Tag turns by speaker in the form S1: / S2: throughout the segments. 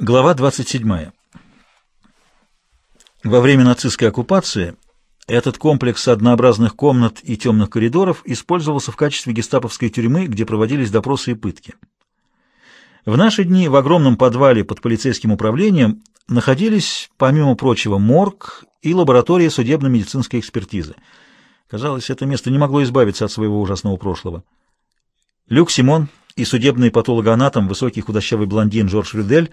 S1: Глава 27. Во время нацистской оккупации этот комплекс однообразных комнат и темных коридоров использовался в качестве гестаповской тюрьмы, где проводились допросы и пытки. В наши дни в огромном подвале под полицейским управлением находились, помимо прочего, морг и лаборатория судебно-медицинской экспертизы. Казалось, это место не могло избавиться от своего ужасного прошлого. Люк Симон и судебный патологоанатом, высокий худощавый блондин Жорж Рюдель,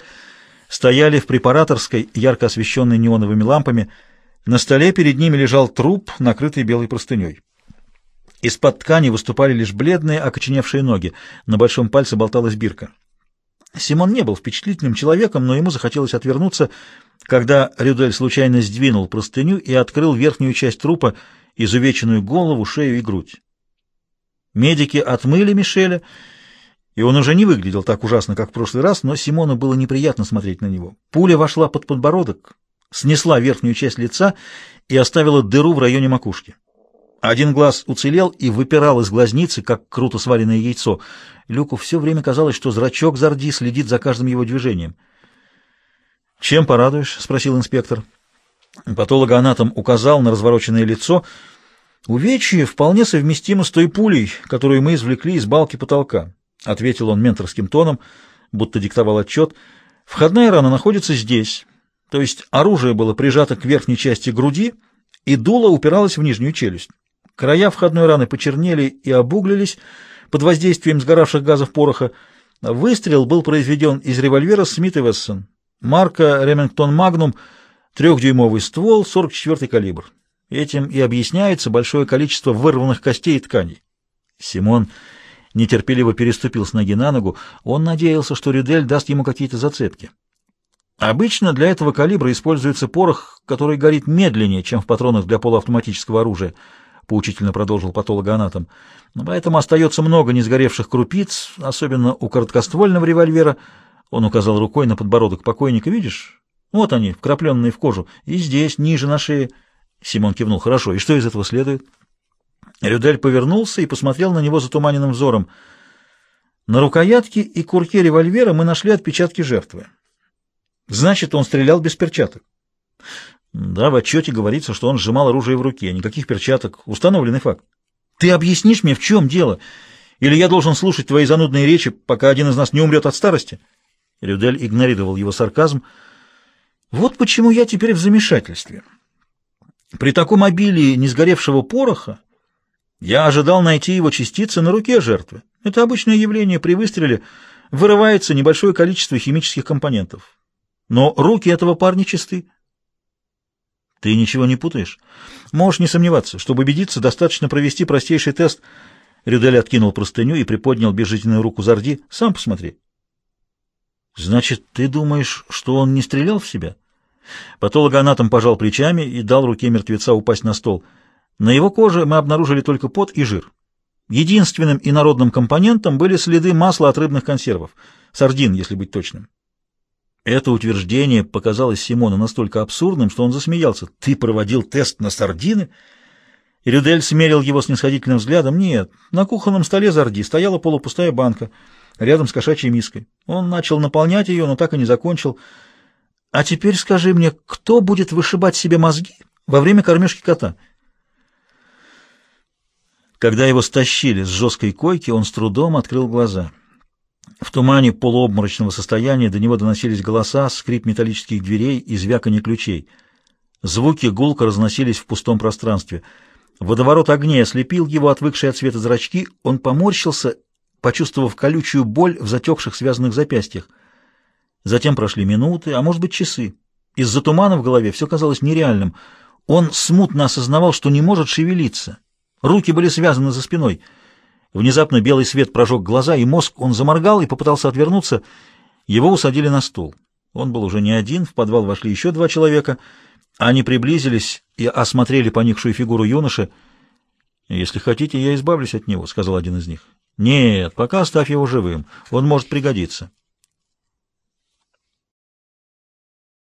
S1: стояли в препараторской, ярко освещенной неоновыми лампами. На столе перед ними лежал труп, накрытый белой простыней. Из-под ткани выступали лишь бледные, окоченевшие ноги. На большом пальце болталась бирка. Симон не был впечатлительным человеком, но ему захотелось отвернуться, когда Рюдель случайно сдвинул простыню и открыл верхнюю часть трупа, изувеченную голову, шею и грудь. Медики отмыли Мишеля, и он уже не выглядел так ужасно, как в прошлый раз, но Симону было неприятно смотреть на него. Пуля вошла под подбородок, снесла верхнюю часть лица и оставила дыру в районе макушки. Один глаз уцелел и выпирал из глазницы, как круто сваренное яйцо. Люку все время казалось, что зрачок Зарди следит за каждым его движением. «Чем порадуешь?» — спросил инспектор. Патологоанатом указал на развороченное лицо. «Увечье вполне совместимо с той пулей, которую мы извлекли из балки потолка. — ответил он менторским тоном, будто диктовал отчет. «Входная рана находится здесь, то есть оружие было прижато к верхней части груди, и дуло упиралось в нижнюю челюсть. Края входной раны почернели и обуглились под воздействием сгоравших газов пороха. Выстрел был произведен из револьвера Смит и Вессон. Марка Ремингтон Магнум, трехдюймовый ствол, 44-й калибр. Этим и объясняется большое количество вырванных костей и тканей. Симон нетерпеливо переступил с ноги на ногу. Он надеялся, что Рюдель даст ему какие-то зацепки. Обычно для этого калибра используется порох, который горит медленнее, чем в патронах для полуавтоматического оружия, поучительно продолжил патологоанатом. Поэтому остается много несгоревших крупиц, особенно у короткоствольного револьвера. Он указал рукой на подбородок покойника. Видишь? Вот они, вкрапленные в кожу. И здесь, ниже на шее. Симон кивнул. Хорошо. И что из этого следует? Рюдель повернулся и посмотрел на него затуманенным взором. На рукоятке и курке револьвера мы нашли отпечатки жертвы. Значит, он стрелял без перчаток. Да, в отчете говорится, что он сжимал оружие в руке. Никаких перчаток. Установленный факт. Ты объяснишь мне, в чем дело? Или я должен слушать твои занудные речи, пока один из нас не умрет от старости? Рюдель игнорировал его сарказм. Вот почему я теперь в замешательстве. При таком обилии несгоревшего пороха я ожидал найти его частицы на руке жертвы. Это обычное явление при выстреле. Вырывается небольшое количество химических компонентов. Но руки этого парня чисты. Ты ничего не путаешь? Можешь не сомневаться. Чтобы убедиться, достаточно провести простейший тест. Рюдель откинул простыню и приподнял безжизненную руку Зарди. Сам посмотри. Значит, ты думаешь, что он не стрелял в себя? Патологоанатом пожал плечами и дал руке мертвеца упасть на стол — на его коже мы обнаружили только пот и жир. Единственным инородным компонентом были следы масла от рыбных консервов, сардин, если быть точным. Это утверждение показалось Симону настолько абсурдным, что он засмеялся. «Ты проводил тест на сардины?» И Рюдель смерил его снисходительным взглядом. «Нет, на кухонном столе зарди стояла полупустая банка, рядом с кошачьей миской. Он начал наполнять ее, но так и не закончил. А теперь скажи мне, кто будет вышибать себе мозги во время кормежки кота?» Когда его стащили с жесткой койки, он с трудом открыл глаза. В тумане полуобморочного состояния до него доносились голоса, скрип металлических дверей и звяканье ключей. Звуки гулко разносились в пустом пространстве. Водоворот огней ослепил его, отвыкшие от света зрачки. Он поморщился, почувствовав колючую боль в затекших связанных запястьях. Затем прошли минуты, а может быть часы. Из-за тумана в голове все казалось нереальным. Он смутно осознавал, что не может шевелиться. Руки были связаны за спиной. Внезапно белый свет прожег глаза, и мозг он заморгал и попытался отвернуться. Его усадили на стул. Он был уже не один, в подвал вошли еще два человека. Они приблизились и осмотрели поникшую фигуру юноши. «Если хотите, я избавлюсь от него», — сказал один из них. «Нет, пока оставь его живым, он может пригодиться».